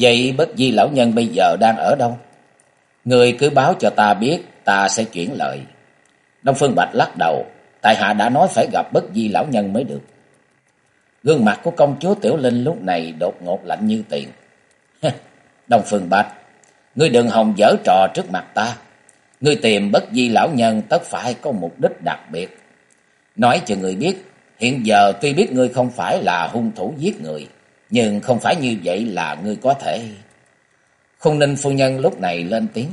Vậy bất di lão nhân bây giờ đang ở đâu? Người cứ báo cho ta biết, ta sẽ chuyển lời. Đông Phương Bạch lắc đầu, tại hạ đã nói phải gặp bất di lão nhân mới được. Gương mặt của công chúa Tiểu Linh lúc này đột ngột lạnh như tiền. Đông Phương Bạch, ngươi đừng hòng dở trò trước mặt ta. Ngươi tìm bất di lão nhân tất phải có mục đích đặc biệt. Nói cho người biết, hiện giờ tuy biết ngươi không phải là hung thủ giết người, nhưng không phải như vậy là ngươi có thể... Khung ninh phu nhân lúc này lên tiếng.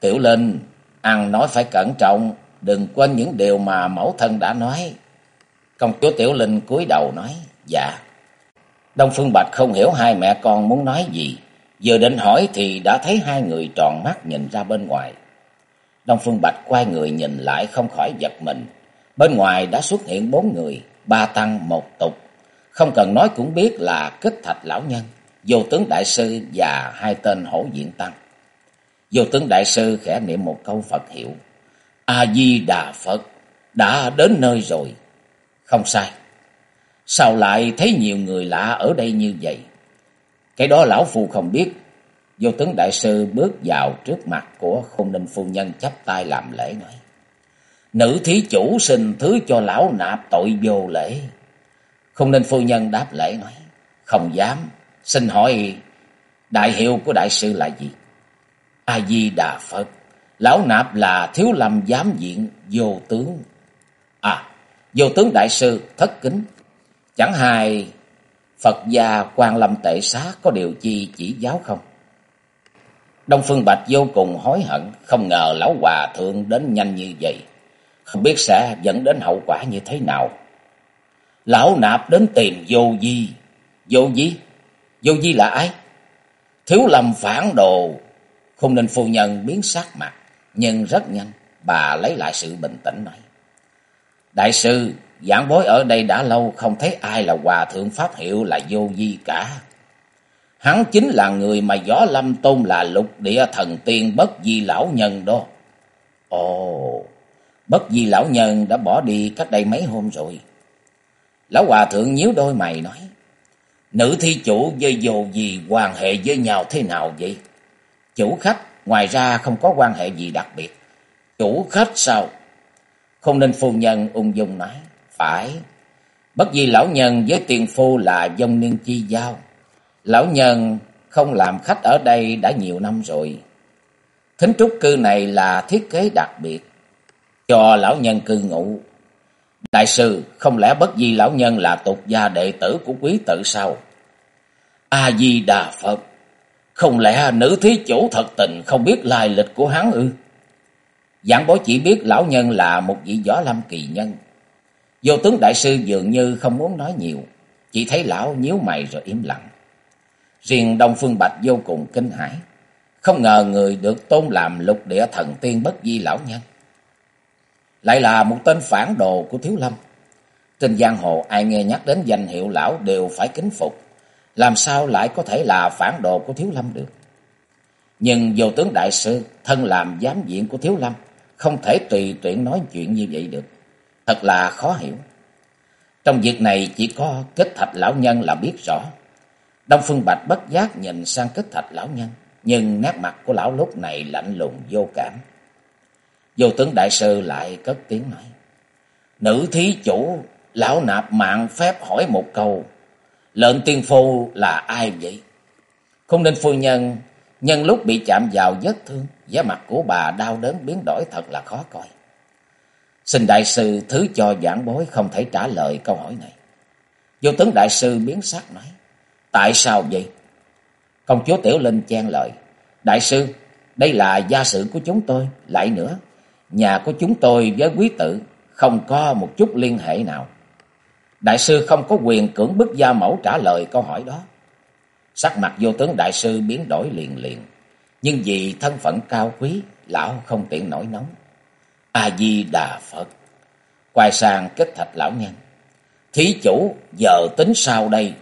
Tiểu Linh, ăn nói phải cẩn trọng, đừng quên những điều mà mẫu thân đã nói. Công chúa Tiểu Linh cúi đầu nói, dạ. Đông Phương Bạch không hiểu hai mẹ con muốn nói gì. Vừa định hỏi thì đã thấy hai người tròn mắt nhìn ra bên ngoài. Đông Phương Bạch quay người nhìn lại không khỏi giật mình. Bên ngoài đã xuất hiện bốn người, ba tăng một tục. Không cần nói cũng biết là kích thạch lão nhân, vô tướng đại sư và hai tên hổ diện tăng. Vô tướng đại sư khẽ niệm một câu Phật hiệu. A-di-đà Phật đã đến nơi rồi. Không sai. Sao lại thấy nhiều người lạ ở đây như vậy? Cái đó lão phu không biết. Vô tướng đại sư bước vào trước mặt của khôn ninh phu nhân chắp tay làm lễ nói. Nữ thí chủ xin thứ cho lão nạp tội vô lễ. Không nên phu nhân đáp lễ nói. Không dám. Xin hỏi đại hiệu của đại sư là gì? A-di-đà Phật. Lão nạp là thiếu lâm giám diện vô tướng. À, vô tướng đại sư thất kính. Chẳng hài Phật gia quan lâm tệ xá có điều chi chỉ giáo không? Đông Phương Bạch vô cùng hối hận, không ngờ lão hòa thượng đến nhanh như vậy. Không biết sẽ dẫn đến hậu quả như thế nào. Lão nạp đến tìm vô di. Vô di? Vô di là ai? Thiếu lầm phản đồ. Không nên phu nhân biến sắc mặt. Nhưng rất nhanh, bà lấy lại sự bình tĩnh này. Đại sư, giảng bối ở đây đã lâu không thấy ai là hòa thượng pháp hiệu là vô di cả. Hắn chính là người mà gió lâm tôn là lục địa thần tiên bất di lão nhân đó. Ồ, bất di lão nhân đã bỏ đi cách đây mấy hôm rồi. Lão hòa thượng nhíu đôi mày nói. Nữ thi chủ với vô gì quan hệ với nhau thế nào vậy? Chủ khách, ngoài ra không có quan hệ gì đặc biệt. Chủ khách sao? Không nên phu nhân ung dung nói. Phải. Bất vì lão nhân với tiền phu là dông niên chi giao. Lão nhân không làm khách ở đây đã nhiều năm rồi. Thính trúc cư này là thiết kế đặc biệt. Cho lão nhân cư ngụ Đại sư, không lẽ bất di lão nhân là tục gia đệ tử của quý tự sao? A-di-đà Phật, không lẽ nữ thí chủ thật tình không biết lai lịch của hắn ư? Giảng bối chỉ biết lão nhân là một vị võ lâm kỳ nhân. Vô tướng đại sư dường như không muốn nói nhiều, chỉ thấy lão nhíu mày rồi im lặng. Riêng Đông Phương Bạch vô cùng kinh hãi, không ngờ người được tôn làm lục địa thần tiên bất di lão nhân lại là một tên phản đồ của Thiếu Lâm. Trên giang hồ ai nghe nhắc đến danh hiệu lão đều phải kính phục, làm sao lại có thể là phản đồ của Thiếu Lâm được. Nhưng vô tướng đại sư, thân làm giám diện của Thiếu Lâm, không thể tùy tiện nói chuyện như vậy được. Thật là khó hiểu. Trong việc này chỉ có kết thạch lão nhân là biết rõ. Đông Phương Bạch bất giác nhìn sang kết thạch lão nhân, nhưng nét mặt của lão lúc này lạnh lùng vô cảm. Vô tướng đại sư lại cất tiếng nói. Nữ thí chủ, lão nạp mạng phép hỏi một câu. Lợn tiên phu là ai vậy? Không nên phu nhân, nhân lúc bị chạm vào vết thương, giá mặt của bà đau đớn biến đổi thật là khó coi. Xin đại sư thứ cho giảng bối không thể trả lời câu hỏi này. Vô tướng đại sư biến sắc nói. Tại sao vậy? Công chúa Tiểu Linh chen lời. Đại sư, đây là gia sự của chúng tôi. Lại nữa, nhà của chúng tôi với quý tử không có một chút liên hệ nào. Đại sư không có quyền cưỡng bức gia mẫu trả lời câu hỏi đó. Sắc mặt vô tướng đại sư biến đổi liền liền. Nhưng vì thân phận cao quý, lão không tiện nổi nóng. A-di-đà Phật. Quay sang kết thạch lão nhân. Thí chủ, giờ tính sao đây?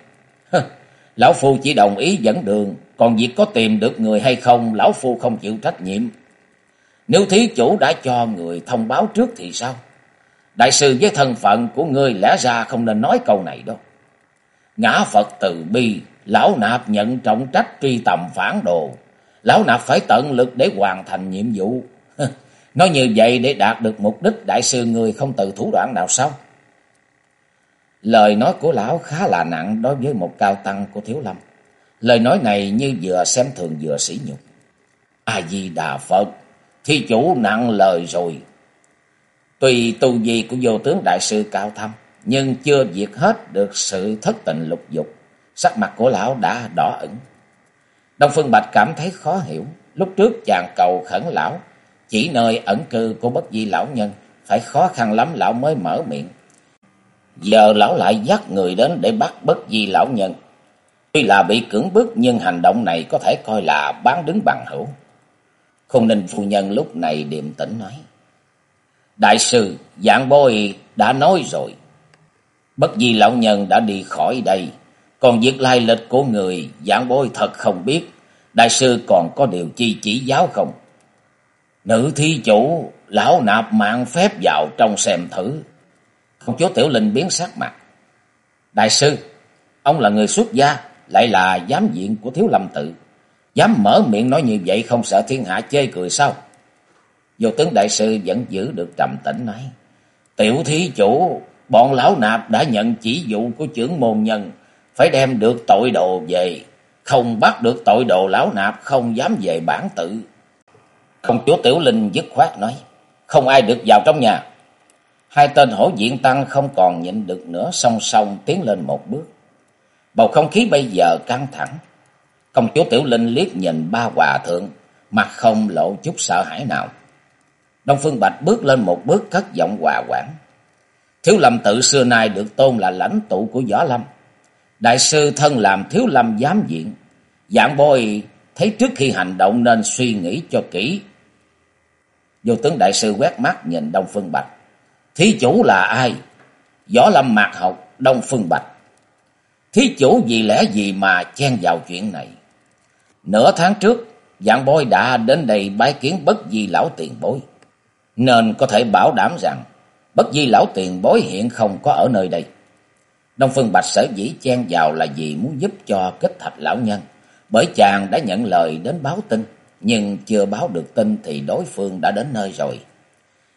lão phu chỉ đồng ý dẫn đường, còn việc có tìm được người hay không, lão phu không chịu trách nhiệm. Nếu thí chủ đã cho người thông báo trước thì sao? Đại sư với thân phận của ngươi lẽ ra không nên nói câu này đâu. Ngã Phật từ bi, lão nạp nhận trọng trách truy tầm phản đồ. Lão nạp phải tận lực để hoàn thành nhiệm vụ. Nói như vậy để đạt được mục đích đại sư người không từ thủ đoạn nào sao? Lời nói của lão khá là nặng đối với một cao tăng của Thiếu Lâm. Lời nói này như vừa xem thường vừa sỉ nhục. A-di-đà Phật, thi chủ nặng lời rồi. Tùy tu vi của vô tướng đại sư cao thâm, nhưng chưa diệt hết được sự thất tình lục dục. Sắc mặt của lão đã đỏ ửng. Đông Phương Bạch cảm thấy khó hiểu. Lúc trước chàng cầu khẩn lão, chỉ nơi ẩn cư của bất di lão nhân, phải khó khăn lắm lão mới mở miệng. Giờ lão lại dắt người đến để bắt bất di lão nhân. Tuy là bị cưỡng bức nhưng hành động này có thể coi là bán đứng bằng hữu. Khung ninh phu nhân lúc này điềm tĩnh nói. Đại sư, dạng bôi đã nói rồi. Bất di lão nhân đã đi khỏi đây. Còn việc lai lịch của người, dạng bôi thật không biết. Đại sư còn có điều chi chỉ giáo không? Nữ thi chủ, lão nạp mạng phép vào trong xem thử. Công chúa Tiểu Linh biến sắc mặt. Đại sư, ông là người xuất gia, lại là giám diện của Thiếu Lâm Tự. Dám mở miệng nói như vậy không sợ thiên hạ chê cười sao? Vô tướng đại sư vẫn giữ được trầm tĩnh nói. Tiểu thí chủ, bọn lão nạp đã nhận chỉ dụ của trưởng môn nhân, phải đem được tội đồ về. Không bắt được tội đồ lão nạp không dám về bản tự. Công chúa Tiểu Linh dứt khoát nói. Không ai được vào trong nhà. Hai tên hổ diện tăng không còn nhịn được nữa song song tiến lên một bước. Bầu không khí bây giờ căng thẳng. Công chúa Tiểu Linh liếc nhìn ba hòa thượng, mặt không lộ chút sợ hãi nào. Đông Phương Bạch bước lên một bước cất giọng hòa quảng Thiếu lâm tự xưa nay được tôn là lãnh tụ của Võ Lâm. Đại sư thân làm thiếu lâm giám diện. Dạng bôi thấy trước khi hành động nên suy nghĩ cho kỹ. Vô tướng đại sư quét mắt nhìn Đông Phương Bạch. Thí chủ là ai? Võ Lâm mạc học Đông Phương Bạch. Thí chủ vì lẽ gì mà chen vào chuyện này? Nửa tháng trước, dạng bôi đã đến đây bái kiến bất di lão tiền bối. Nên có thể bảo đảm rằng bất di lão tiền bối hiện không có ở nơi đây. Đông Phương Bạch sở dĩ chen vào là vì muốn giúp cho kết thạch lão nhân. Bởi chàng đã nhận lời đến báo tin, nhưng chưa báo được tin thì đối phương đã đến nơi rồi.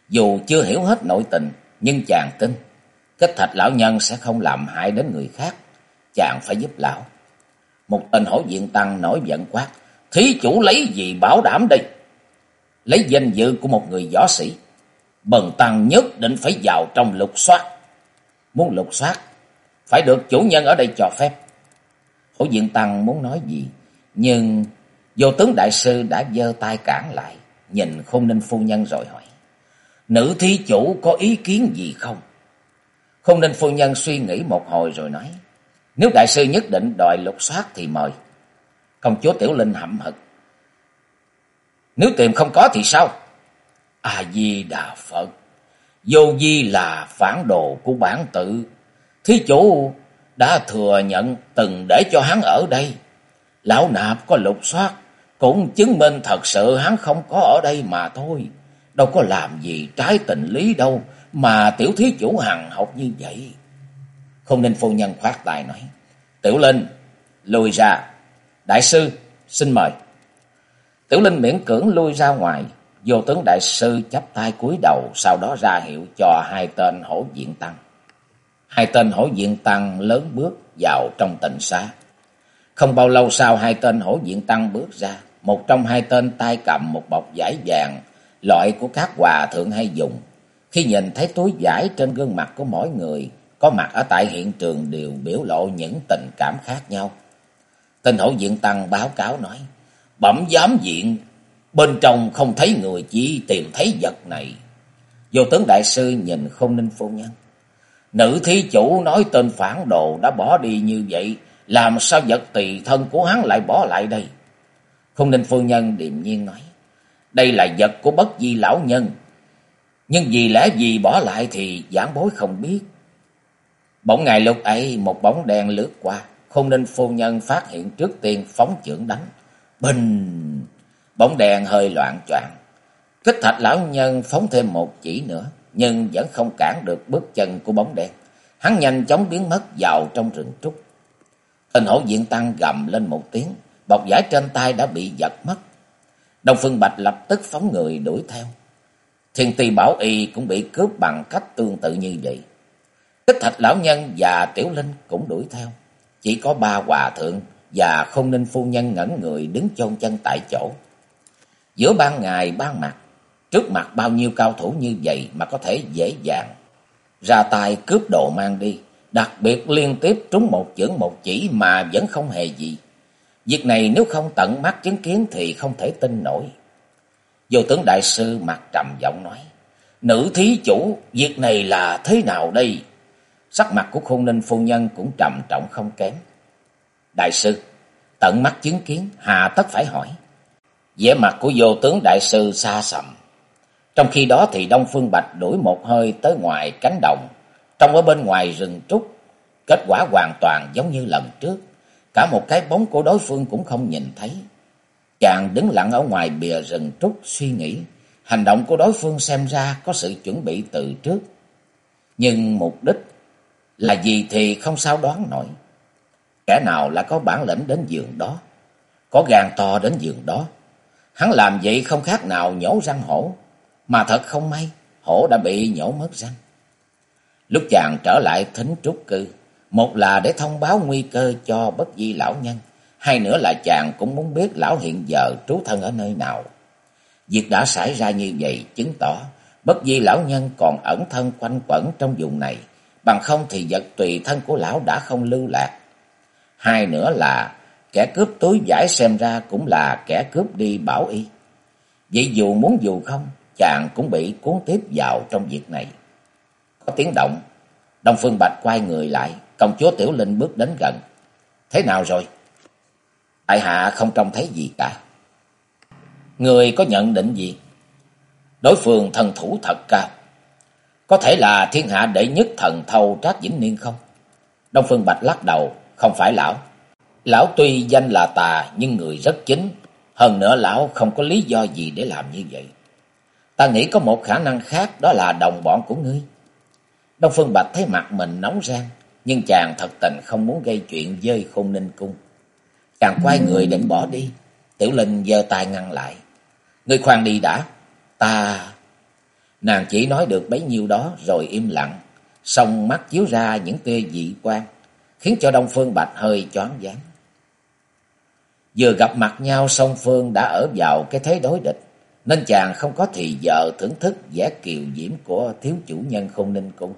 Dù chưa hiểu hết nội tình, nhưng chàng tin, kết thạch lão nhân sẽ không làm hại đến người khác. Chàng phải giúp lão. Một tên hổ diện tăng nổi giận quát, thí chủ lấy gì bảo đảm đây? Lấy danh dự của một người võ sĩ, bần tăng nhất định phải vào trong lục soát. Muốn lục soát, phải được chủ nhân ở đây cho phép. Hổ diện tăng muốn nói gì, nhưng vô tướng đại sư đã giơ tay cản lại, nhìn khôn ninh phu nhân rồi hỏi. Nữ thí chủ có ý kiến gì không? Khôn ninh phu nhân suy nghĩ một hồi rồi nói. Nếu đại sư nhất định đòi lục soát thì mời. Công chúa Tiểu Linh hậm hực. Nếu tìm không có thì sao? A-di-đà Phật. Vô di là phản đồ của bản tự. Thí chủ đã thừa nhận từng để cho hắn ở đây. Lão nạp có lục soát. Cũng chứng minh thật sự hắn không có ở đây mà thôi. Đâu có làm gì trái tình lý đâu. Mà tiểu thí chủ hằng học như vậy. Không nên phu nhân khoát tài nói. Tiểu Linh, lùi ra. Đại sư, xin mời. Tiểu Linh miễn cưỡng lui ra ngoài. Vô tướng đại sư chắp tay cúi đầu, sau đó ra hiệu cho hai tên hổ diện tăng. Hai tên hổ diện tăng lớn bước vào trong tịnh xá. Không bao lâu sau hai tên hổ diện tăng bước ra. Một trong hai tên tay cầm một bọc vải vàng, loại của các hòa thượng hay dùng. Khi nhìn thấy túi vải trên gương mặt của mỗi người, có mặt ở tại hiện trường đều biểu lộ những tình cảm khác nhau. Tên hổ diện tăng báo cáo nói, bẩm giám diện, bên trong không thấy người chỉ tìm thấy vật này. Vô tướng đại sư nhìn không ninh phu nhân. Nữ thí chủ nói tên phản đồ đã bỏ đi như vậy Làm sao vật tùy thân của hắn lại bỏ lại đây? Không ninh phu nhân điềm nhiên nói. Đây là vật của bất di lão nhân. Nhưng vì lẽ gì bỏ lại thì giảng bối không biết. Bỗng ngày lúc ấy, một bóng đen lướt qua. Khung nên phu nhân phát hiện trước tiên phóng trưởng đánh. Bình! Bóng đèn hơi loạn choạng. Kích thạch lão nhân phóng thêm một chỉ nữa. Nhưng vẫn không cản được bước chân của bóng đen. Hắn nhanh chóng biến mất vào trong rừng trúc. Hình hổ diện tăng gầm lên một tiếng. Bọc giải trên tay đã bị giật mất. Đông Phương Bạch lập tức phóng người đuổi theo. Thiên tì bảo y cũng bị cướp bằng cách tương tự như vậy tích thạch lão nhân và tiểu linh cũng đuổi theo. Chỉ có ba hòa thượng và không ninh phu nhân ngẩn người đứng chôn chân tại chỗ. Giữa ban ngày ban mặt, trước mặt bao nhiêu cao thủ như vậy mà có thể dễ dàng ra tay cướp đồ mang đi, đặc biệt liên tiếp trúng một chưởng một chỉ mà vẫn không hề gì. Việc này nếu không tận mắt chứng kiến thì không thể tin nổi. Vô tướng đại sư mặt trầm giọng nói, Nữ thí chủ, việc này là thế nào đây? Sắc mặt của khôn ninh phu nhân cũng trầm trọng không kém. Đại sư, tận mắt chứng kiến, hà tất phải hỏi. vẻ mặt của vô tướng đại sư xa sầm. Trong khi đó thì Đông Phương Bạch đuổi một hơi tới ngoài cánh đồng, trong ở bên ngoài rừng trúc, kết quả hoàn toàn giống như lần trước. Cả một cái bóng của đối phương cũng không nhìn thấy. Chàng đứng lặng ở ngoài bìa rừng trúc suy nghĩ, hành động của đối phương xem ra có sự chuẩn bị từ trước. Nhưng mục đích là gì thì không sao đoán nổi. Kẻ nào lại có bản lĩnh đến giường đó, có gan to đến giường đó. Hắn làm vậy không khác nào nhổ răng hổ, mà thật không may, hổ đã bị nhổ mất răng. Lúc chàng trở lại thính trúc cư, một là để thông báo nguy cơ cho bất di lão nhân, hai nữa là chàng cũng muốn biết lão hiện giờ trú thân ở nơi nào. Việc đã xảy ra như vậy chứng tỏ bất di lão nhân còn ẩn thân quanh quẩn trong vùng này, bằng không thì vật tùy thân của lão đã không lưu lạc. Hai nữa là kẻ cướp túi giải xem ra cũng là kẻ cướp đi bảo y. Vậy dù muốn dù không, chàng cũng bị cuốn tiếp vào trong việc này. Có tiếng động, Đông Phương Bạch quay người lại, công chúa Tiểu Linh bước đến gần. Thế nào rồi? Tại hạ không trông thấy gì cả. Người có nhận định gì? Đối phương thần thủ thật cao. Có thể là thiên hạ đệ nhất thần thâu Trác Vĩnh Niên không? Đông Phương Bạch lắc đầu, không phải lão. Lão tuy danh là tà nhưng người rất chính. Hơn nữa lão không có lý do gì để làm như vậy. Ta nghĩ có một khả năng khác đó là đồng bọn của ngươi. Đông Phương Bạch thấy mặt mình nóng rang, nhưng chàng thật tình không muốn gây chuyện dơi khôn ninh cung. Chàng quay người định bỏ đi, Tiểu Linh giơ tay ngăn lại. Ngươi khoan đi đã, ta... Nàng chỉ nói được bấy nhiêu đó rồi im lặng, song mắt chiếu ra những tia dị quan, khiến cho Đông Phương Bạch hơi choáng váng. Vừa gặp mặt nhau song phương đã ở vào cái thế đối địch nên chàng không có thì giờ thưởng thức vẻ kiều diễm của thiếu chủ nhân không ninh cung.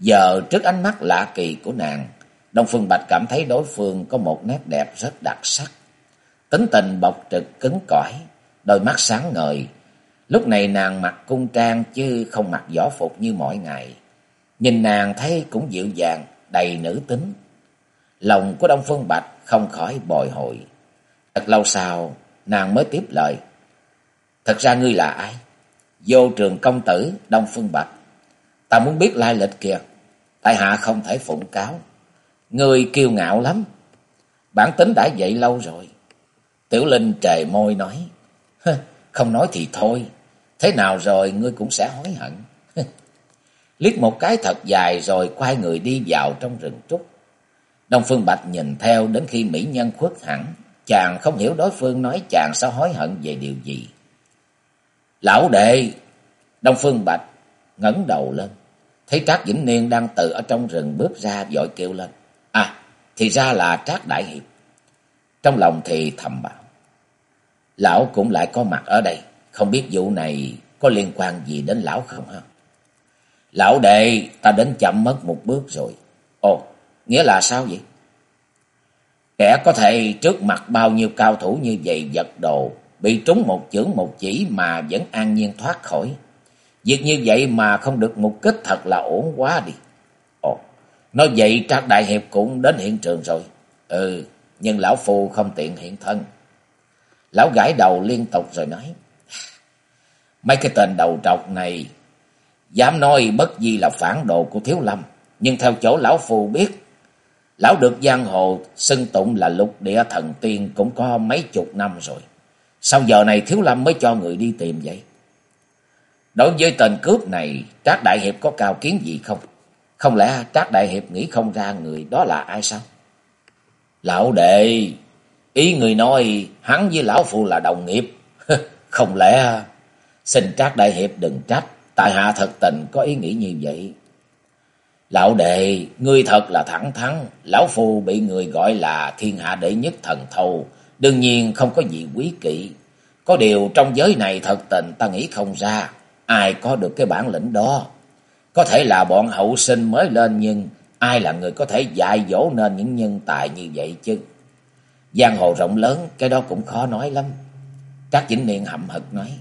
Giờ trước ánh mắt lạ kỳ của nàng, Đông Phương Bạch cảm thấy đối phương có một nét đẹp rất đặc sắc. Tính tình bộc trực cứng cỏi, đôi mắt sáng ngời. Lúc này nàng mặc cung trang chứ không mặc võ phục như mọi ngày. Nhìn nàng thấy cũng dịu dàng, đầy nữ tính. Lòng của Đông Phương Bạch không khỏi bồi hồi. Thật lâu sau, nàng mới tiếp lời. Thật ra ngươi là ai? Vô trường công tử Đông Phương Bạch. Ta muốn biết lai lịch kìa. Tại hạ không thể phụng cáo. Ngươi kiêu ngạo lắm. Bản tính đã vậy lâu rồi. Tiểu Linh trề môi nói. Không nói thì thôi. Thế nào rồi ngươi cũng sẽ hối hận. Liếc một cái thật dài rồi quay người đi vào trong rừng trúc. Đông Phương Bạch nhìn theo đến khi mỹ nhân khuất hẳn. Chàng không hiểu đối phương nói chàng sao hối hận về điều gì. Lão đệ! Đông Phương Bạch ngẩng đầu lên. Thấy Trác Vĩnh Niên đang từ ở trong rừng bước ra vội kêu lên. À, thì ra là Trác Đại Hiệp. Trong lòng thì thầm bảo. Lão cũng lại có mặt ở đây. Không biết vụ này có liên quan gì đến lão không hả? Lão đệ, ta đến chậm mất một bước rồi. Ồ, nghĩa là sao vậy? Kẻ có thể trước mặt bao nhiêu cao thủ như vậy giật đồ bị trúng một chưởng một chỉ mà vẫn an nhiên thoát khỏi. Việc như vậy mà không được mục kích thật là ổn quá đi. Ồ, nói vậy Trác Đại Hiệp cũng đến hiện trường rồi. Ừ, nhưng lão phu không tiện hiện thân. Lão gãi đầu liên tục rồi nói. Mấy cái tên đầu trọc này dám nói bất di là phản đồ của Thiếu Lâm. Nhưng theo chỗ lão phù biết, lão được giang hồ xưng tụng là lục địa thần tiên cũng có mấy chục năm rồi. Sao giờ này Thiếu Lâm mới cho người đi tìm vậy? Đối với tên cướp này, Trác Đại Hiệp có cao kiến gì không? Không lẽ Trác Đại Hiệp nghĩ không ra người đó là ai sao? Lão đệ, ý người nói hắn với lão phụ là đồng nghiệp. không lẽ... Xin các Đại Hiệp đừng trách, tại hạ thật tình có ý nghĩ như vậy. Lão đệ, ngươi thật là thẳng thắn, lão phu bị người gọi là thiên hạ đệ nhất thần thâu, đương nhiên không có gì quý kỵ. Có điều trong giới này thật tình ta nghĩ không ra, ai có được cái bản lĩnh đó. Có thể là bọn hậu sinh mới lên nhưng ai là người có thể dạy dỗ nên những nhân tài như vậy chứ. Giang hồ rộng lớn, cái đó cũng khó nói lắm. các chính Niên hậm hực nói,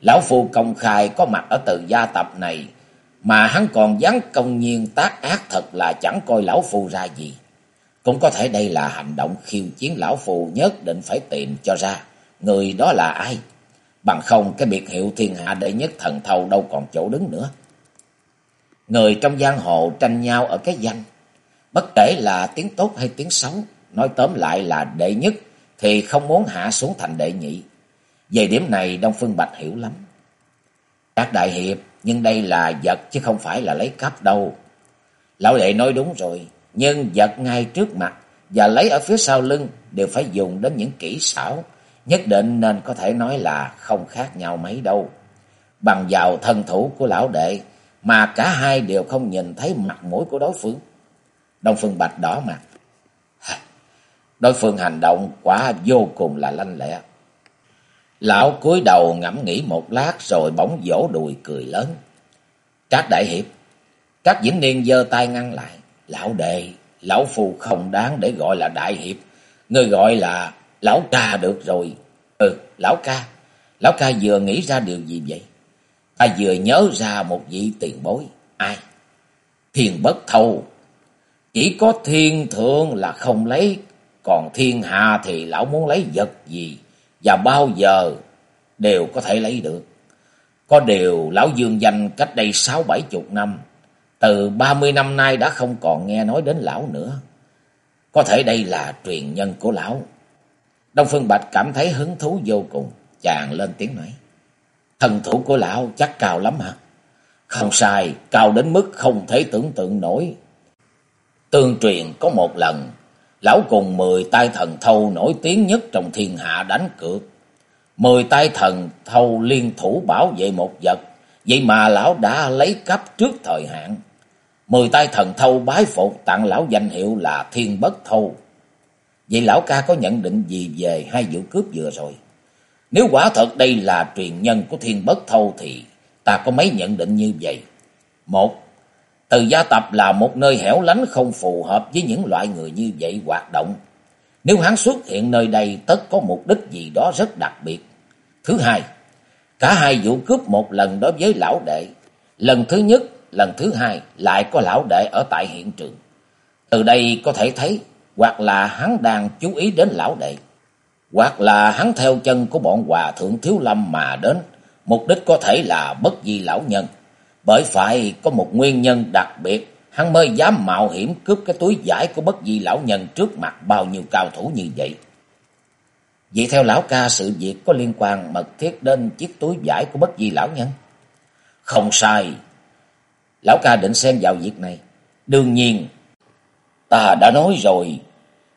Lão Phu công khai có mặt ở từ gia tập này, mà hắn còn dám công nhiên tác ác thật là chẳng coi Lão Phu ra gì. Cũng có thể đây là hành động khiêu chiến Lão Phu nhất định phải tìm cho ra, người đó là ai. Bằng không cái biệt hiệu thiên hạ đệ nhất thần thâu đâu còn chỗ đứng nữa. Người trong giang hồ tranh nhau ở cái danh. Bất kể là tiếng tốt hay tiếng xấu. Nói tóm lại là đệ nhất thì không muốn hạ xuống thành đệ nhị. Về điểm này Đông Phương Bạch hiểu lắm. Các đại hiệp, nhưng đây là vật chứ không phải là lấy cắp đâu. Lão đệ nói đúng rồi, nhưng vật ngay trước mặt và lấy ở phía sau lưng đều phải dùng đến những kỹ xảo nhất định nên có thể nói là không khác nhau mấy đâu. Bằng vào thân thủ của lão đệ mà cả hai đều không nhìn thấy mặt mũi của đối phương. Đông Phương Bạch đỏ mặt. Đối phương hành động quả vô cùng là lanh lẹ. Lão cúi đầu ngẫm nghĩ một lát rồi bỗng vỗ đùi cười lớn. Trác Đại Hiệp. Trác Vĩnh Niên giơ tay ngăn lại. Lão đệ, lão phù không đáng để gọi là Đại Hiệp. Người gọi là Lão ca được rồi. Ừ, lão ca. Lão ca vừa nghĩ ra điều gì vậy? Ta vừa nhớ ra một vị tiền bối. Ai? Thiên bất thâu. Chỉ có thiên thượng là không lấy. Còn thiên hạ thì lão muốn lấy vật gì. Và bao giờ đều có thể lấy được. Có điều lão dương danh cách đây sáu bảy chục năm. Từ ba mươi năm nay đã không còn nghe nói đến lão nữa. Có thể đây là truyền nhân của lão. Đông Phương Bạch cảm thấy hứng thú vô cùng, chàng lên tiếng nói. Thần thủ của lão chắc cao lắm hả? Không sai, cao đến mức không thể tưởng tượng nổi. Tương truyền có một lần, lão cùng mười tay thần thâu nổi tiếng nhất trong thiên hạ đánh cược. Mười tay thần thâu liên thủ bảo vệ một vật, vậy mà lão đã lấy cắp trước thời hạn. Mười tay thần thâu bái phục tặng lão danh hiệu là Thiên Bất Thâu. Vậy lão ca có nhận định gì về hai vụ cướp vừa rồi? Nếu quả thật đây là truyền nhân của thiên bất thâu thì ta có mấy nhận định như vậy. Một, từ gia tập là một nơi hẻo lánh không phù hợp với những loại người như vậy hoạt động. Nếu hắn xuất hiện nơi đây tất có mục đích gì đó rất đặc biệt. Thứ hai, cả hai vụ cướp một lần đối với lão đệ. Lần thứ nhất, lần thứ hai lại có lão đệ ở tại hiện trường. Từ đây có thể thấy hoặc là hắn đang chú ý đến lão đệ, hoặc là hắn theo chân của bọn hòa thượng thiếu lâm mà đến, mục đích có thể là bất di lão nhân. Bởi phải có một nguyên nhân đặc biệt, hắn mới dám mạo hiểm cướp cái túi giải của bất di lão nhân trước mặt bao nhiêu cao thủ như vậy. Vậy theo lão ca sự việc có liên quan mật thiết đến chiếc túi giải của bất di lão nhân? Không sai. Lão ca định xen vào việc này. Đương nhiên, ta đã nói rồi,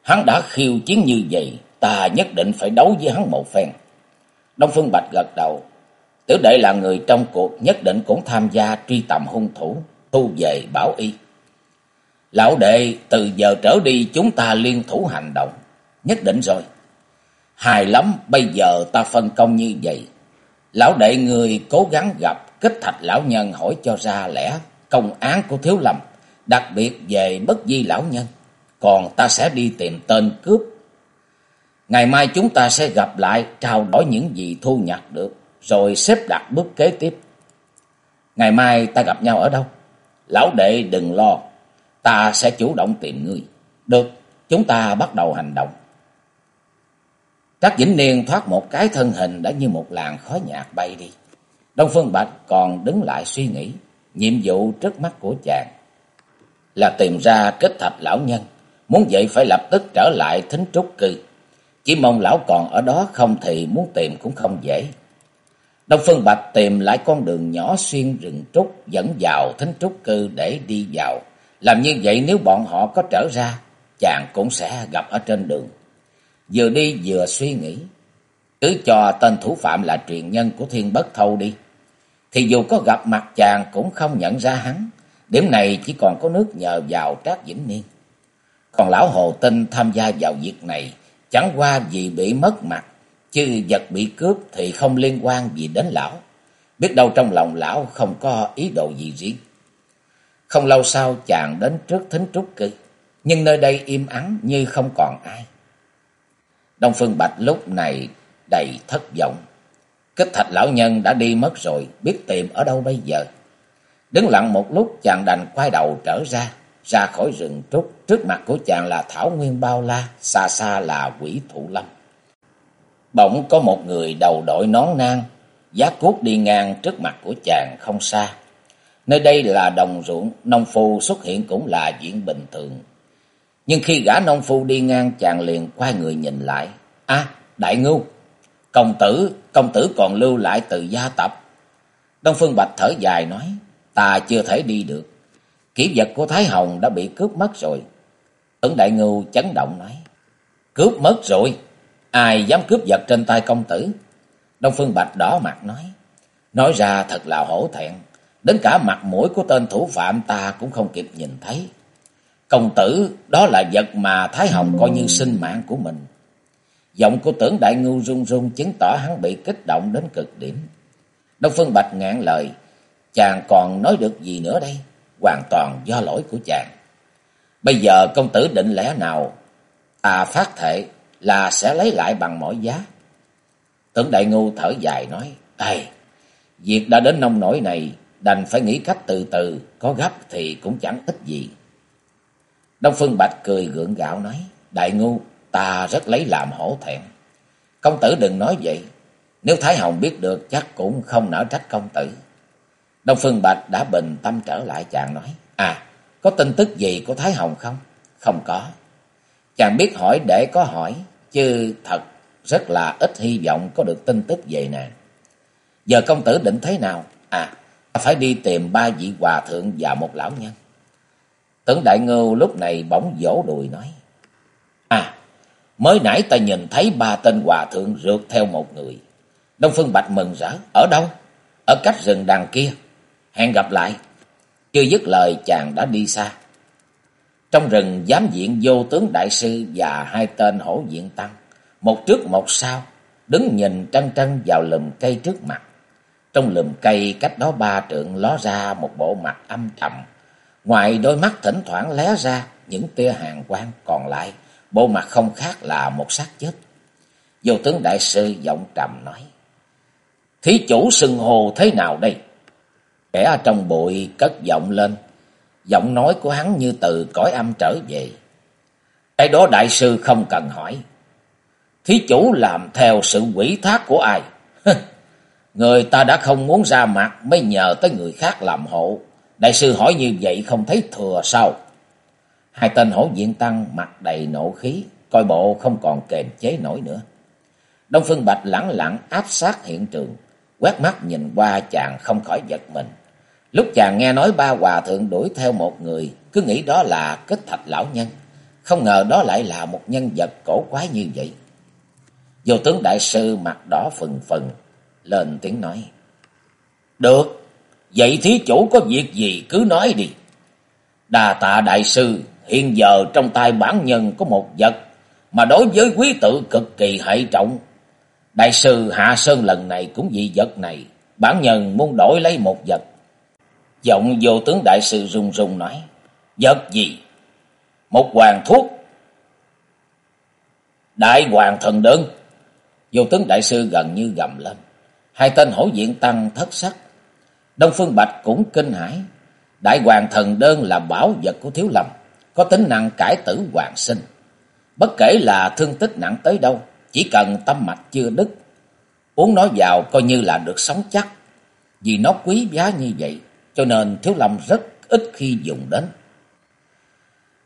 Hắn đã khiêu chiến như vậy, ta nhất định phải đấu với hắn một phen. Đông Phương Bạch gật đầu. Tiểu đệ là người trong cuộc nhất định cũng tham gia truy tầm hung thủ, thu về bảo y. Lão đệ, từ giờ trở đi chúng ta liên thủ hành động. Nhất định rồi. Hài lắm, bây giờ ta phân công như vậy. Lão đệ người cố gắng gặp, kích thạch lão nhân hỏi cho ra lẽ công án của thiếu lầm, đặc biệt về bất di lão nhân còn ta sẽ đi tìm tên cướp. Ngày mai chúng ta sẽ gặp lại trao đổi những gì thu nhặt được, rồi xếp đặt bước kế tiếp. Ngày mai ta gặp nhau ở đâu? Lão đệ đừng lo, ta sẽ chủ động tìm ngươi. Được, chúng ta bắt đầu hành động. Trác Vĩnh Niên thoát một cái thân hình đã như một làn khói nhạt bay đi. Đông Phương Bạch còn đứng lại suy nghĩ, nhiệm vụ trước mắt của chàng là tìm ra kết thạch lão nhân, muốn vậy phải lập tức trở lại thính trúc cư. Chỉ mong lão còn ở đó không thì muốn tìm cũng không dễ. Đông Phương Bạch tìm lại con đường nhỏ xuyên rừng trúc dẫn vào thính trúc cư để đi vào. Làm như vậy nếu bọn họ có trở ra, chàng cũng sẽ gặp ở trên đường. Vừa đi vừa suy nghĩ, cứ cho tên thủ phạm là truyền nhân của thiên bất thâu đi. Thì dù có gặp mặt chàng cũng không nhận ra hắn. Điểm này chỉ còn có nước nhờ vào Trác Vĩnh Niên. Còn lão Hồ Tinh tham gia vào việc này chẳng qua vì bị mất mặt chứ vật bị cướp thì không liên quan gì đến lão. Biết đâu trong lòng lão không có ý đồ gì riêng. Không lâu sau chàng đến trước thính trúc cư, nhưng nơi đây im ắng như không còn ai. Đông Phương Bạch lúc này đầy thất vọng. Kích thạch lão nhân đã đi mất rồi, biết tìm ở đâu bây giờ. Đứng lặng một lúc chàng đành quay đầu trở ra, ra khỏi rừng trúc. Trước mặt của chàng là thảo nguyên bao la, xa xa là quỷ thụ lâm. Bỗng có một người đầu đội nón nang, giá cuốc đi ngang trước mặt của chàng không xa. Nơi đây là đồng ruộng, nông phu xuất hiện cũng là chuyện bình thường. Nhưng khi gã nông phu đi ngang chàng liền quay người nhìn lại. À, đại ngưu, công tử, công tử còn lưu lại từ gia tập. Đông Phương Bạch thở dài nói, ta chưa thể đi được. Kỷ vật của Thái Hồng đã bị cướp mất rồi. Tưởng đại ngưu chấn động nói, cướp mất rồi. Ai dám cướp vật trên tay công tử? Đông Phương Bạch đỏ mặt nói. Nói ra thật là hổ thẹn. Đến cả mặt mũi của tên thủ phạm ta cũng không kịp nhìn thấy. Công tử, đó là vật mà Thái Hồng coi như sinh mạng của mình. Giọng của tưởng đại ngưu run run chứng tỏ hắn bị kích động đến cực điểm. Đông Phương Bạch ngạn lời. Chàng còn nói được gì nữa đây? Hoàn toàn do lỗi của chàng. Bây giờ công tử định lẽ nào? À phát thệ là sẽ lấy lại bằng mọi giá. Tưởng Đại Ngu thở dài nói, Ê, việc đã đến nông nổi này, đành phải nghĩ cách từ từ, có gấp thì cũng chẳng ít gì. Đông Phương Bạch cười gượng gạo nói, Đại Ngu, ta rất lấy làm hổ thẹn. Công tử đừng nói vậy, nếu Thái Hồng biết được chắc cũng không nỡ trách công tử. Đông Phương Bạch đã bình tâm trở lại chàng nói, À, có tin tức gì của Thái Hồng không? Không có. Chàng biết hỏi để có hỏi, chứ thật rất là ít hy vọng có được tin tức về nàng. Giờ công tử định thế nào? À, phải đi tìm ba vị hòa thượng và một lão nhân. Tưởng đại ngưu lúc này bỗng vỗ đùi nói. À, mới nãy ta nhìn thấy ba tên hòa thượng rượt theo một người. Đông Phương Bạch mừng rỡ. Ở đâu? Ở cách rừng đằng kia. Hẹn gặp lại. Chưa dứt lời chàng đã đi xa. Trong rừng giám diện vô tướng đại sư và hai tên hổ diện tăng, một trước một sau, đứng nhìn trăng trăng vào lùm cây trước mặt. Trong lùm cây cách đó ba trượng ló ra một bộ mặt âm trầm, ngoài đôi mắt thỉnh thoảng lé ra những tia hàng quang còn lại, bộ mặt không khác là một xác chết. Vô tướng đại sư giọng trầm nói, Thí chủ sừng hồ thế nào đây? Kẻ trong bụi cất giọng lên, Giọng nói của hắn như từ cõi âm trở về. Cái đó đại sư không cần hỏi. Thí chủ làm theo sự quỷ thác của ai? người ta đã không muốn ra mặt mới nhờ tới người khác làm hộ. Đại sư hỏi như vậy không thấy thừa sao? Hai tên hổ diện tăng mặt đầy nộ khí, coi bộ không còn kềm chế nổi nữa. Đông Phương Bạch lẳng lặng áp sát hiện trường, quét mắt nhìn qua chàng không khỏi giật mình. Lúc chàng nghe nói ba hòa thượng đuổi theo một người, cứ nghĩ đó là kết thạch lão nhân. Không ngờ đó lại là một nhân vật cổ quái như vậy. Vô tướng đại sư mặt đỏ phừng phừng, lên tiếng nói. Được, vậy thí chủ có việc gì cứ nói đi. Đà tạ đại sư, hiện giờ trong tay bản nhân có một vật mà đối với quý tự cực kỳ hệ trọng. Đại sư Hạ Sơn lần này cũng vì vật này, bản nhân muốn đổi lấy một vật. Giọng vô tướng đại sư run run nói. Vật gì? Một hoàng thuốc. Đại hoàng thần đơn. Vô tướng đại sư gần như gầm lên. Hai tên hổ diện tăng thất sắc. Đông Phương Bạch cũng kinh hãi. Đại hoàng thần đơn là bảo vật của thiếu lầm. Có tính năng cải tử hoàng sinh. Bất kể là thương tích nặng tới đâu, chỉ cần tâm mạch chưa đứt, uống nó vào coi như là được sống chắc. Vì nó quý giá như vậy, cho nên Thiếu Lâm rất ít khi dùng đến.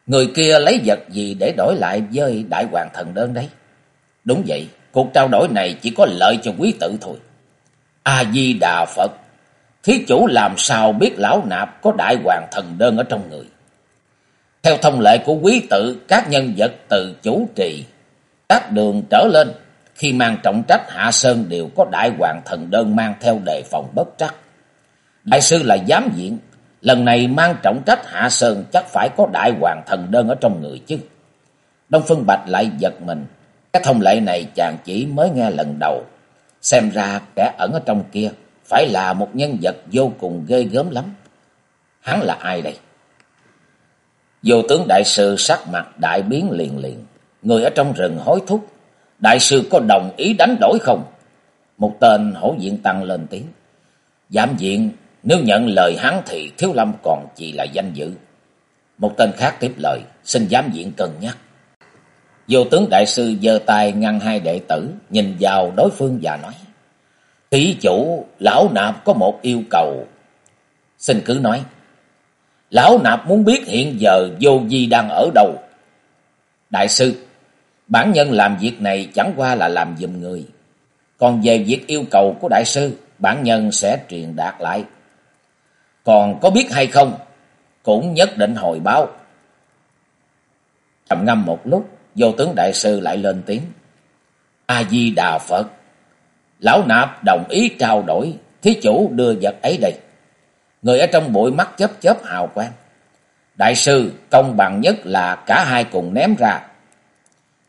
Người kia lấy vật gì để đổi lại với đại hoàng thần đơn đấy? Đúng vậy, cuộc trao đổi này chỉ có lợi cho quý tử thôi. A-di-đà Phật, thí chủ làm sao biết lão nạp có đại hoàng thần đơn ở trong người? Theo thông lệ của quý tử, các nhân vật từ chủ trì, các đường trở lên, khi mang trọng trách Hạ Sơn đều có đại hoàng thần đơn mang theo đề phòng bất trắc. Đại sư là giám diện, lần này mang trọng trách Hạ Sơn chắc phải có đại hoàng thần đơn ở trong người chứ. Đông Phương Bạch lại giật mình, cái thông lệ này chàng chỉ mới nghe lần đầu, xem ra kẻ ẩn ở trong kia phải là một nhân vật vô cùng ghê gớm lắm. Hắn là ai đây? Vô tướng đại sư sắc mặt đại biến liền liền. Người ở trong rừng hối thúc. Đại sư có đồng ý đánh đổi không? Một tên hổ diện tăng lên tiếng. Giảm diện, nếu nhận lời hắn thì Thiếu Lâm còn chỉ là danh dự. Một tên khác tiếp lời, xin giám diện cân nhắc. Vô tướng đại sư giơ tay ngăn hai đệ tử, nhìn vào đối phương và nói. Thí chủ, lão nạp có một yêu cầu. Xin cứ nói. Lão nạp muốn biết hiện giờ vô di đang ở đâu. Đại sư, bản nhân làm việc này chẳng qua là làm giùm người. Còn về việc yêu cầu của đại sư, bản nhân sẽ truyền đạt lại. Còn có biết hay không, cũng nhất định hồi báo. Trầm ngâm một lúc, vô tướng đại sư lại lên tiếng. A-di-đà Phật, lão nạp đồng ý trao đổi, thí chủ đưa vật ấy đây. Người ở trong bụi mắt chớp chớp hào quang. Đại sư công bằng nhất là cả hai cùng ném ra.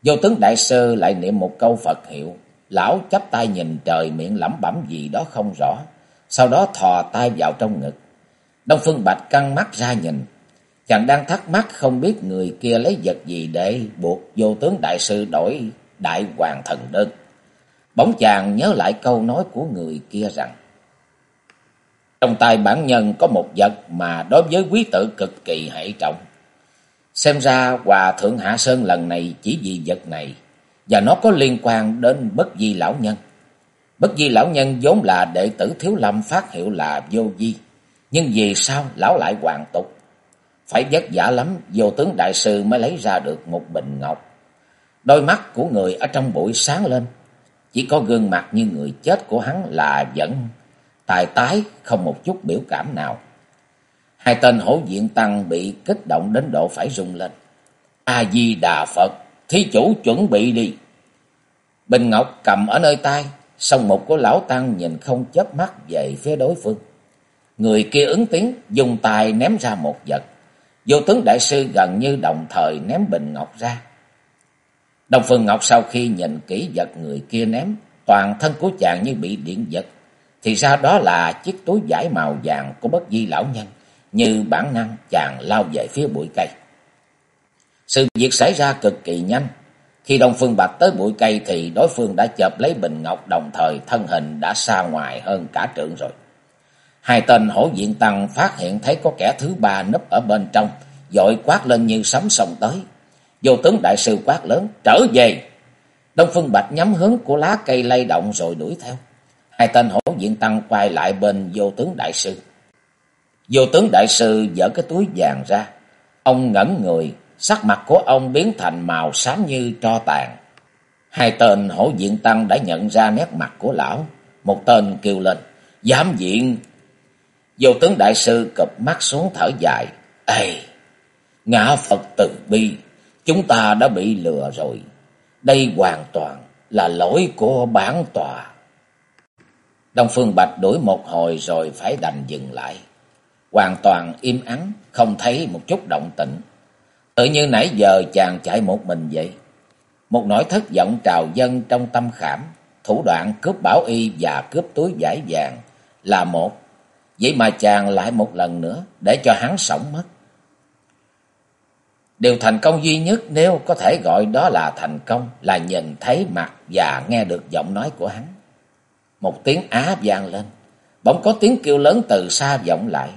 Vô tướng đại sư lại niệm một câu Phật hiệu. Lão chắp tay nhìn trời miệng lẩm bẩm gì đó không rõ. Sau đó thò tay vào trong ngực. Đông Phương Bạch căng mắt ra nhìn. Chàng đang thắc mắc không biết người kia lấy vật gì để buộc vô tướng đại sư đổi đại hoàng thần đơn. Bỗng chàng nhớ lại câu nói của người kia rằng trong tay bản nhân có một vật mà đối với quý tử cực kỳ hệ trọng. Xem ra Hòa Thượng Hạ Sơn lần này chỉ vì vật này, và nó có liên quan đến bất di lão nhân. Bất di lão nhân vốn là đệ tử Thiếu Lâm phát hiệu là vô di, nhưng vì sao lão lại hoàn tục? Phải vất vả lắm, vô tướng đại sư mới lấy ra được một bình ngọc. Đôi mắt của người ở trong bụi sáng lên, chỉ có gương mặt như người chết của hắn là vẫn tài tái, không một chút biểu cảm nào. Hai tên hổ diện tăng bị kích động đến độ phải rung lên. A-di-đà Phật, thí chủ chuẩn bị đi. Bình Ngọc cầm ở nơi tay, song một của lão tăng nhìn không chớp mắt về phía đối phương. Người kia ứng tiếng, dùng tài ném ra một vật. Vô tướng đại sư gần như đồng thời ném bình ngọc ra. Đồng Phương Ngọc sau khi nhìn kỹ vật người kia ném, toàn thân của chàng như bị điện giật, thì ra đó là chiếc túi vải màu vàng của bất di lão nhân. Như bản năng chàng lao về phía bụi cây. Sự việc xảy ra cực kỳ nhanh. Khi Đông Phương Bạch tới bụi cây thì đối phương đã chợp lấy bình ngọc đồng thời thân hình đã xa ngoài hơn cả trượng rồi. Hai tên hổ diện tăng phát hiện thấy có kẻ thứ ba núp ở bên trong, dội quát lên như sấm sông tới. Vô tướng đại sư quát lớn, trở về! Đông Phương Bạch nhắm hướng của lá cây lay động rồi đuổi theo. Hai tên hổ diện tăng quay lại bên vô tướng đại sư. Vô tướng đại sư dở cái túi vàng ra. Ông ngẩn người, sắc mặt của ông biến thành màu xám như tro tàn. Hai tên hổ diện tăng đã nhận ra nét mặt của lão. Một tên kêu lên, dám diện. Vô tướng đại sư cụp mắt xuống thở dài. Ê, ngã Phật từ bi, chúng ta đã bị lừa rồi. Đây hoàn toàn là lỗi của bản tòa. Đông Phương Bạch đuổi một hồi rồi phải đành dừng lại. Hoàn toàn im ắng, không thấy một chút động tĩnh. Tự như nãy giờ chàng chạy một mình vậy. Một nỗi thất vọng trào dân trong tâm khảm, thủ đoạn cướp bảo y và cướp túi giải vàng là một. Vậy mà chàng lại một lần nữa để cho hắn sống mất. Điều thành công duy nhất nếu có thể gọi đó là thành công là nhìn thấy mặt và nghe được giọng nói của hắn. Một tiếng á vang lên. Bỗng có tiếng kêu lớn từ xa vọng lại.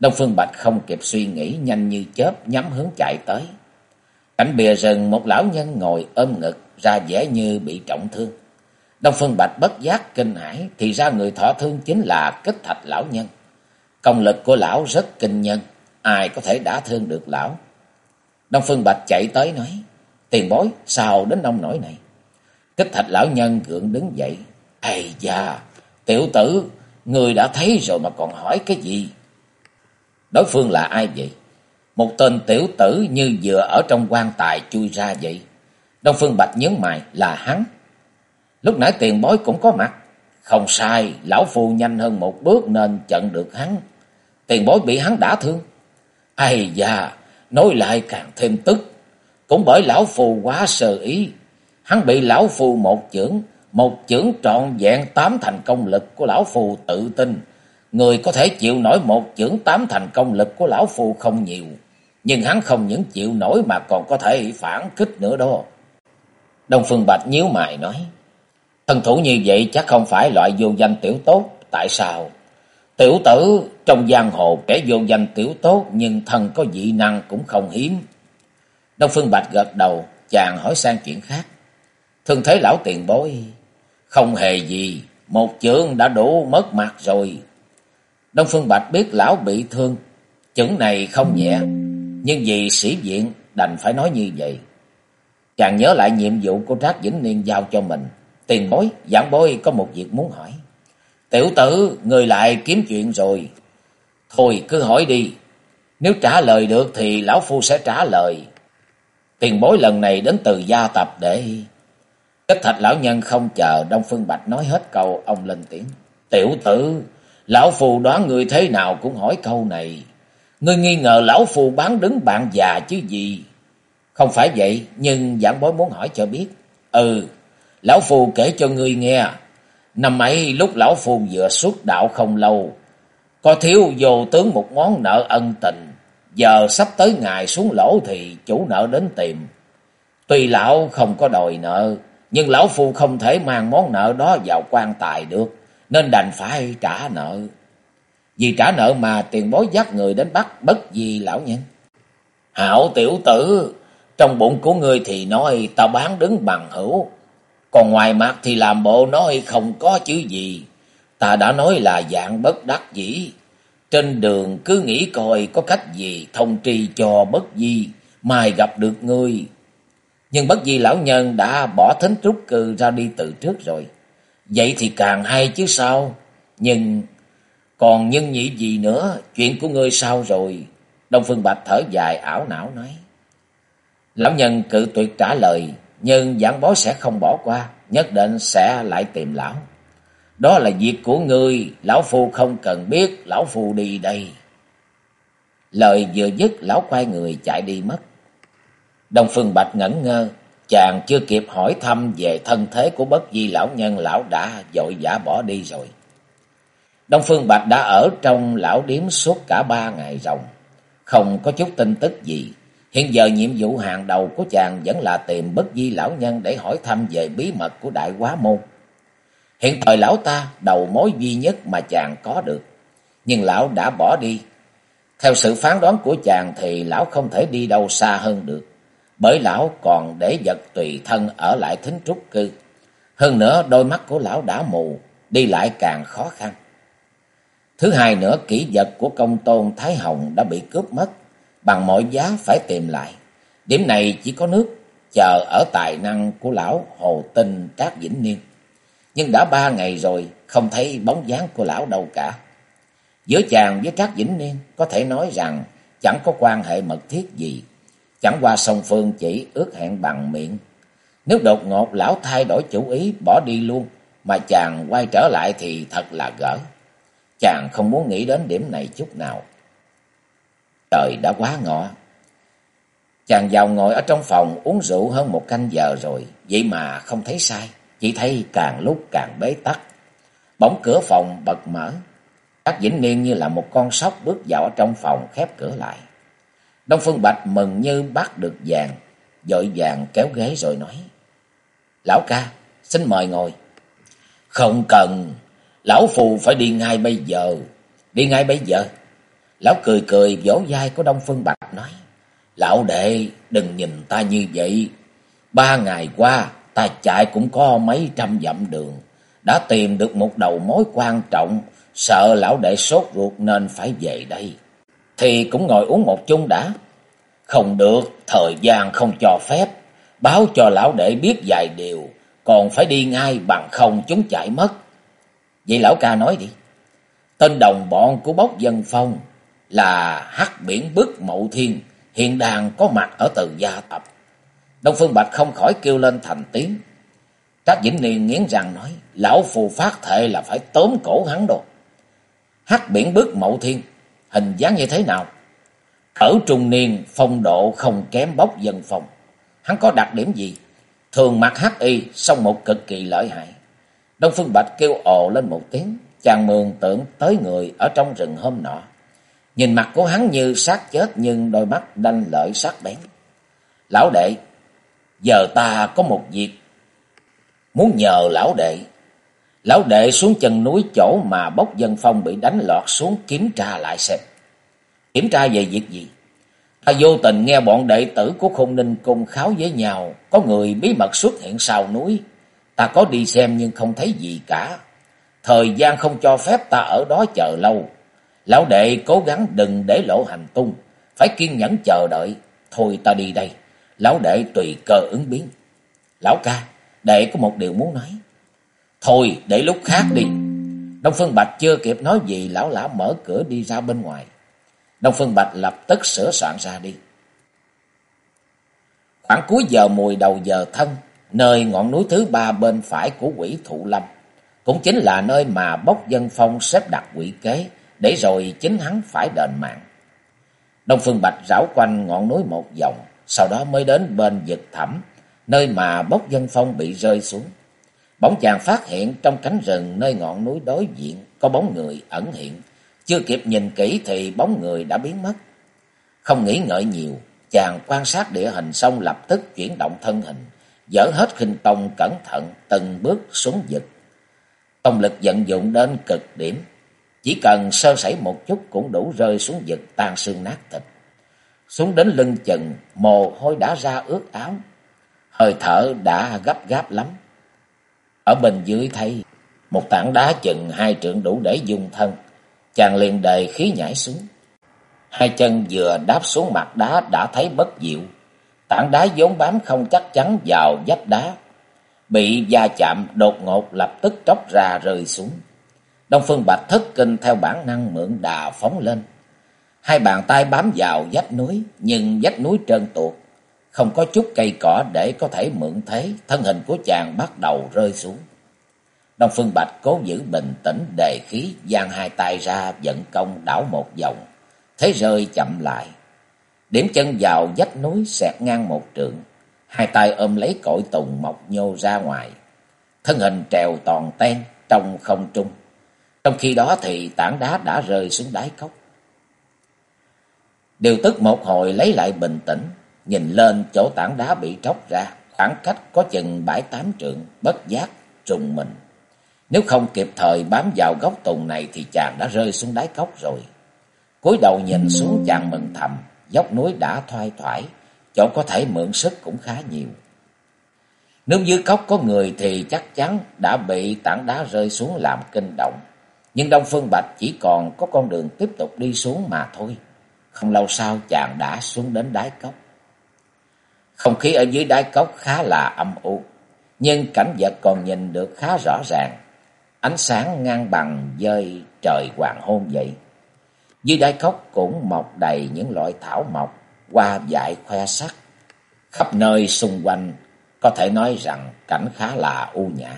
Đông Phương Bạch không kịp suy nghĩ, nhanh như chớp nhắm hướng chạy tới. cảnh bìa rừng, một lão nhân ngồi ôm ngực ra vẻ như bị trọng thương. Đông Phương Bạch bất giác kinh hãi thì ra người thọ thương chính là kích thạch lão nhân. Công lực của lão rất kinh nhân, ai có thể đã thương được lão. Đông Phương Bạch chạy tới nói, tiền bối sao đến nông nổi này. Kích thạch lão nhân gượng đứng dậy, ây da, tiểu tử, người đã thấy rồi mà còn hỏi cái gì? Đối phương là ai vậy? Một tên tiểu tử như vừa ở trong quan tài chui ra vậy. Đông Phương Bạch nhớ mày là hắn. Lúc nãy tiền bối cũng có mặt. Không sai, lão phu nhanh hơn một bước nên chặn được hắn. Tiền bối bị hắn đả thương. Ai da, nói lại càng thêm tức. Cũng bởi lão phu quá sơ ý. Hắn bị lão phu một chưởng, một chưởng trọn vẹn tám thành công lực của lão phu tự tin. Người có thể chịu nổi một chưởng tám thành công lực của lão phu không nhiều. Nhưng hắn không những chịu nổi mà còn có thể phản kích nữa đó. Đông Phương Bạch nhíu mày nói. Thần thủ như vậy chắc không phải loại vô danh tiểu tốt. Tại sao? Tiểu tử trong giang hồ kẻ vô danh tiểu tốt nhưng thần có dị năng cũng không hiếm. Đông Phương Bạch gật đầu, chàng hỏi sang chuyện khác. Thường thấy lão tiền bối, không hề gì, một chưởng đã đủ mất mặt rồi. Đông Phương Bạch biết lão bị thương, chưởng này không nhẹ, nhưng vì sĩ diện đành phải nói như vậy. Chàng nhớ lại nhiệm vụ của Trác Vĩnh Niên giao cho mình. Tiền bối, giảng bối có một việc muốn hỏi. Tiểu tử, người lại kiếm chuyện rồi. Thôi cứ hỏi đi. Nếu trả lời được thì lão phu sẽ trả lời. Tiền bối lần này đến từ gia tập để... Kết thạch lão nhân không chờ Đông Phương Bạch nói hết câu, ông lên tiếng. Tiểu tử, lão phu đoán người thế nào cũng hỏi câu này. Ngươi nghi ngờ lão phu bán đứng bạn già chứ gì? Không phải vậy, nhưng giảng bối muốn hỏi cho biết. Ừ, lão phu kể cho ngươi nghe. Năm ấy lúc lão phu vừa xuất đạo không lâu, có thiếu vô tướng một món nợ ân tình. Giờ sắp tới ngày xuống lỗ thì chủ nợ đến tìm. Tuy lão không có đòi nợ, nhưng lão phu không thể mang món nợ đó vào quan tài được, nên đành phải trả nợ. Vì trả nợ mà tiền bối dắt người đến bắt bất gì lão nhân. Hảo tiểu tử, trong bụng của ngươi thì nói ta bán đứng bằng hữu. Còn ngoài mặt thì làm bộ nói không có chữ gì. Ta đã nói là dạng bất đắc dĩ. Trên đường cứ nghĩ coi có cách gì thông tri cho bất di, mai gặp được ngươi. Nhưng bất di lão nhân đã bỏ thính trúc cư ra đi từ trước rồi. Vậy thì càng hay chứ sao? Nhưng còn nhân nhị gì nữa, chuyện của ngươi sao rồi? Đông Phương Bạch thở dài ảo não nói. Lão nhân cự tuyệt trả lời, nhưng giảng bó sẽ không bỏ qua, nhất định sẽ lại tìm lão. Đó là việc của ngươi, lão phu không cần biết, lão phu đi đây. Lời vừa dứt, lão quay người chạy đi mất. Đông Phương Bạch ngẩn ngơ, chàng chưa kịp hỏi thăm về thân thế của bất di lão nhân, lão đã dội vã bỏ đi rồi. Đông Phương Bạch đã ở trong lão điếm suốt cả ba ngày ròng, không có chút tin tức gì. Hiện giờ nhiệm vụ hàng đầu của chàng vẫn là tìm bất di lão nhân để hỏi thăm về bí mật của đại quá môn. Hiện thời lão ta đầu mối duy nhất mà chàng có được, nhưng lão đã bỏ đi. Theo sự phán đoán của chàng thì lão không thể đi đâu xa hơn được, bởi lão còn để vật tùy thân ở lại thính trúc cư. Hơn nữa đôi mắt của lão đã mù, đi lại càng khó khăn. Thứ hai nữa kỹ vật của công tôn Thái Hồng đã bị cướp mất, bằng mọi giá phải tìm lại. Điểm này chỉ có nước chờ ở tài năng của lão Hồ Tinh Trác Vĩnh Niên. Nhưng đã ba ngày rồi, không thấy bóng dáng của lão đâu cả. Giữa chàng với Trác Vĩnh Niên có thể nói rằng chẳng có quan hệ mật thiết gì. Chẳng qua song phương chỉ ước hẹn bằng miệng. Nếu đột ngột lão thay đổi chủ ý bỏ đi luôn, mà chàng quay trở lại thì thật là gỡ. Chàng không muốn nghĩ đến điểm này chút nào. Trời đã quá ngọ. Chàng vào ngồi ở trong phòng uống rượu hơn một canh giờ rồi, vậy mà không thấy sai, chỉ thấy càng lúc càng bế tắc. Bỗng cửa phòng bật mở, các Vĩnh Niên như là một con sóc bước vào ở trong phòng khép cửa lại. Đông Phương Bạch mừng như bắt được vàng, dội vàng kéo ghế rồi nói. Lão ca, xin mời ngồi. Không cần, lão phù phải đi ngay bây giờ. Đi ngay bây giờ. Lão cười cười vỗ vai của Đông Phương Bạch nói. Lão đệ đừng nhìn ta như vậy. Ba ngày qua ta chạy cũng có mấy trăm dặm đường. Đã tìm được một đầu mối quan trọng. Sợ lão đệ sốt ruột nên phải về đây. Thì cũng ngồi uống một chung đã. Không được, thời gian không cho phép. Báo cho lão đệ biết vài điều. Còn phải đi ngay bằng không chúng chạy mất. Vậy lão ca nói đi. Tên đồng bọn của bốc dân phong là hắc biển bức mậu thiên, hiện đang có mặt ở từ gia tập. Đông Phương Bạch không khỏi kêu lên thành tiếng. Trác Vĩnh Niên nghiến răng nói, lão phù phát thệ là phải tóm cổ hắn đồ. Hắc biển bức mậu thiên, hình dáng như thế nào? Ở trung niên, phong độ không kém bốc dân phòng. Hắn có đặc điểm gì? Thường mặc hắc y, song một cực kỳ lợi hại. Đông Phương Bạch kêu ồ lên một tiếng, chàng mường tượng tới người ở trong rừng hôm nọ. Nhìn mặt của hắn như sát chết nhưng đôi mắt đanh lợi sắc bén. Lão đệ, giờ ta có một việc muốn nhờ lão đệ. Lão đệ xuống chân núi chỗ mà bốc dân phong bị đánh lọt xuống kiểm tra lại xem. Kiểm tra về việc gì? Ta vô tình nghe bọn đệ tử của khôn ninh cung kháo với nhau, có người bí mật xuất hiện sau núi. Ta có đi xem nhưng không thấy gì cả. Thời gian không cho phép ta ở đó chờ lâu. Lão đệ cố gắng đừng để lộ hành tung, phải kiên nhẫn chờ đợi. Thôi ta đi đây, lão đệ tùy cơ ứng biến. Lão ca, đệ có một điều muốn nói. Thôi, để lúc khác đi. Đông Phương Bạch chưa kịp nói gì, lão lão mở cửa đi ra bên ngoài. Đông Phương Bạch lập tức sửa soạn ra đi. Khoảng cuối giờ mùi đầu giờ thân, nơi ngọn núi thứ ba bên phải của quỷ thụ lâm, cũng chính là nơi mà bốc dân phong xếp đặt quỷ kế, để rồi chính hắn phải đền mạng. Đông Phương Bạch rảo quanh ngọn núi một vòng, sau đó mới đến bên vực thẳm, nơi mà bốc dân phong bị rơi xuống. Bỗng chàng phát hiện trong cánh rừng nơi ngọn núi đối diện có bóng người ẩn hiện, chưa kịp nhìn kỹ thì bóng người đã biến mất. Không nghĩ ngợi nhiều, chàng quan sát địa hình xong lập tức chuyển động thân hình, dỡ hết khinh tông cẩn thận từng bước xuống vực. Công lực vận dụng đến cực điểm, chỉ cần sơ sẩy một chút cũng đủ rơi xuống vực tan xương nát thịt. Xuống đến lưng chừng, mồ hôi đã ra ướt áo, hơi thở đã gấp gáp lắm. Ở bên dưới thay một tảng đá chừng hai trượng đủ để dùng thân, chàng liền đầy khí nhảy xuống. Hai chân vừa đáp xuống mặt đá đã thấy bất diệu, tảng đá vốn bám không chắc chắn vào vách đá, bị va chạm đột ngột lập tức tróc ra rơi xuống. Đông Phương Bạch thất kinh theo bản năng mượn đà phóng lên. Hai bàn tay bám vào vách núi, nhưng vách núi trơn tuột, không có chút cây cỏ để có thể mượn thế, thân hình của chàng bắt đầu rơi xuống. Đông Phương Bạch cố giữ bình tĩnh đề khí, giang hai tay ra vận công đảo một vòng, thế rơi chậm lại. Điểm chân vào vách núi xẹt ngang một trượng, hai tay ôm lấy cội tùng mọc nhô ra ngoài. Thân hình trèo toàn ten trong không trung. Trong khi đó thì tảng đá đã rơi xuống đáy cốc. Điều tức một hồi lấy lại bình tĩnh, nhìn lên chỗ tảng đá bị tróc ra, khoảng cách có chừng bãi tám trượng, bất giác, trùng mình. Nếu không kịp thời bám vào gốc tùng này thì chàng đã rơi xuống đáy cốc rồi. cúi đầu nhìn xuống chàng mừng thầm, dốc núi đã thoai thoải, chỗ có thể mượn sức cũng khá nhiều. Nếu dưới cốc có người thì chắc chắn đã bị tảng đá rơi xuống làm kinh động. Nhưng Đông Phương Bạch chỉ còn có con đường tiếp tục đi xuống mà thôi. Không lâu sau chàng đã xuống đến đáy cốc. Không khí ở dưới đáy cốc khá là âm u, nhưng cảnh vật còn nhìn được khá rõ ràng. Ánh sáng ngang bằng dơi trời hoàng hôn vậy. Dưới đáy cốc cũng mọc đầy những loại thảo mộc, hoa dại khoe sắc. Khắp nơi xung quanh có thể nói rằng cảnh khá là u nhã.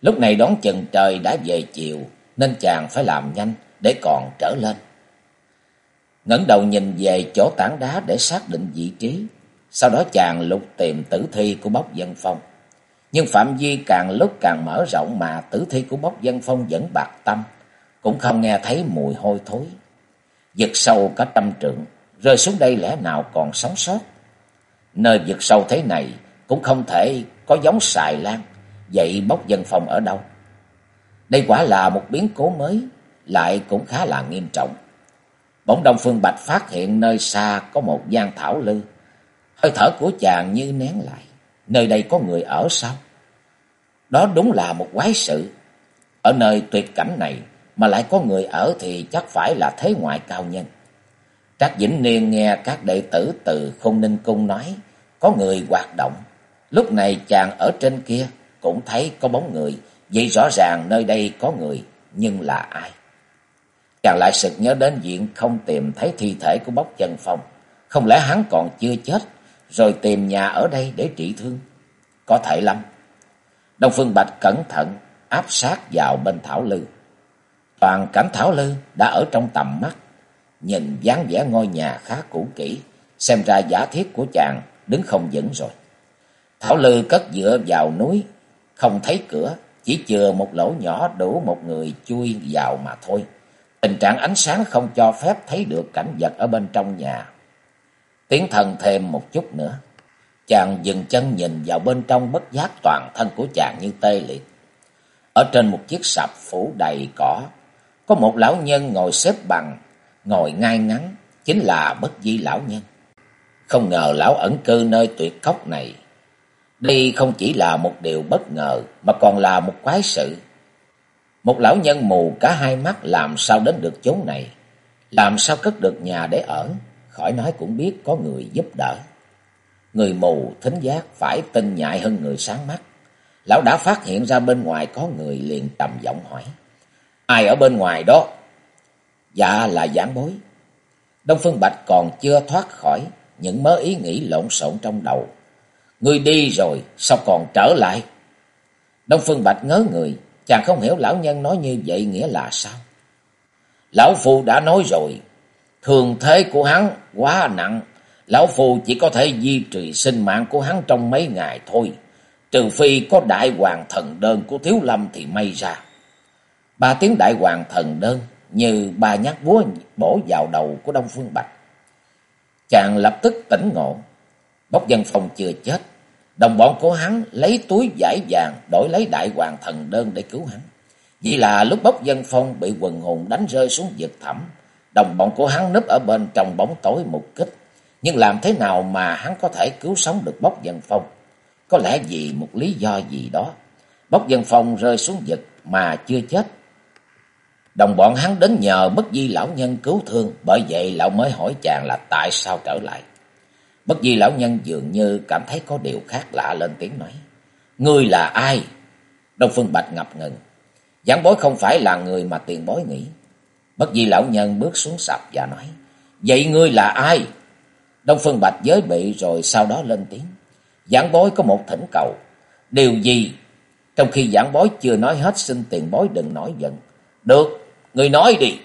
Lúc này đón chừng trời đã về chiều nên chàng phải làm nhanh để còn trở lên. ngẩng đầu nhìn về chỗ tảng đá để xác định vị trí. Sau đó chàng lục tìm tử thi của bốc dân phong. Nhưng phạm vi càng lúc càng mở rộng mà tử thi của bốc dân phong vẫn bạc tâm. Cũng không nghe thấy mùi hôi thối. Giật sâu cả trăm trượng. Rơi xuống đây lẽ nào còn sống sót. Nơi giật sâu thế này cũng không thể có giống xài lan. Vậy bốc dân phong ở đâu? Đây quả là một biến cố mới. Lại cũng khá là nghiêm trọng. Bỗng Đông Phương Bạch phát hiện nơi xa có một gian thảo lư. Hơi thở của chàng như nén lại. Nơi đây có người ở sao? Đó đúng là một quái sự. Ở nơi tuyệt cảnh này mà lại có người ở thì chắc phải là thế ngoại cao nhân. Trác Vĩnh Niên nghe các đệ tử từ Khôn Ninh Cung nói có người hoạt động. Lúc này chàng ở trên kia cũng thấy có bóng người, vậy rõ ràng nơi đây có người, nhưng là ai? Chàng lại sực nhớ đến chuyện không tìm thấy thi thể của bốc chân phong. Không lẽ hắn còn chưa chết, rồi tìm nhà ở đây để trị thương? Có thể lắm. Đông Phương Bạch cẩn thận áp sát vào bên Thảo Lư. Toàn cảnh Thảo Lư đã ở trong tầm mắt. Nhìn dáng vẻ ngôi nhà khá cũ kỹ, xem ra giả thiết của chàng đứng không vững rồi. Thảo Lư cất dựa vào núi, không thấy cửa, chỉ chừa một lỗ nhỏ đủ một người chui vào mà thôi. Tình trạng ánh sáng không cho phép thấy được cảnh vật ở bên trong nhà. Tiến thần thêm một chút nữa. Chàng dừng chân nhìn vào bên trong bất giác toàn thân của chàng như tê liệt. Ở trên một chiếc sập phủ đầy cỏ, có một lão nhân ngồi xếp bằng, ngồi ngay ngắn, chính là bất di lão nhân. Không ngờ lão ẩn cư nơi tuyệt cốc này. Đây không chỉ là một điều bất ngờ, mà còn là một quái sự. Một lão nhân mù cả hai mắt làm sao đến được chốn này, làm sao cất được nhà để ở, khỏi nói cũng biết có người giúp đỡ. Người mù thính giác phải tinh nhạy hơn người sáng mắt. Lão đã phát hiện ra bên ngoài có người liền trầm giọng hỏi. Ai ở bên ngoài đó? Dạ là giảng bối. Đông Phương Bạch còn chưa thoát khỏi những mớ ý nghĩ lộn xộn trong đầu. Người đi rồi, sao còn trở lại? Đông Phương Bạch ngớ người, chàng không hiểu lão nhân nói như vậy nghĩa là sao. Lão Phu đã nói rồi, thường thế của hắn quá nặng, Lão Phu chỉ có thể duy trì sinh mạng của hắn trong mấy ngày thôi, trừ phi có đại hoàng thần đơn của Thiếu Lâm thì may ra. Ba tiếng đại hoàng thần đơn như ba nhát búa bổ vào đầu của Đông Phương Bạch. Chàng lập tức tỉnh ngộ, bốc dân phòng chưa chết, đồng bọn của hắn lấy túi giải vàng đổi lấy đại hoàng thần đơn để cứu hắn. Vậy là lúc bốc dân phong bị quần hùng đánh rơi xuống vực thẳm, đồng bọn của hắn núp ở bên trong bóng tối một kích. Nhưng làm thế nào mà hắn có thể cứu sống được bốc dân phong? Có lẽ vì một lý do gì đó. Bốc dân phong rơi xuống vực mà chưa chết. Đồng bọn hắn đến nhờ bất di lão nhân cứu thương, bởi vậy lão mới hỏi chàng là tại sao trở lại. Bất di lão nhân dường như cảm thấy có điều khác lạ lên tiếng nói. Ngươi là ai? Đông Phương Bạch ngập ngừng. Giảng bối không phải là người mà tiền bối nghĩ. Bất di lão nhân bước xuống sập và nói. Vậy ngươi là ai? Đông Phương Bạch giới bị rồi sau đó lên tiếng. Giảng bối có một thỉnh cầu. Điều gì? Trong khi giảng bối chưa nói hết xin tiền bối đừng nói giận. Được, người nói đi.